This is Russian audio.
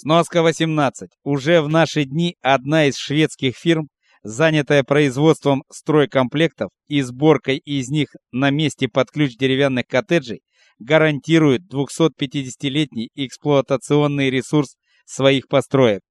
Сноска 18. Уже в наши дни одна из шведских фирм, занятая производством стройкомплектов и сборкой из них на месте под ключ деревянных коттеджей, гарантирует 250-летний эксплуатационный ресурс своих построек.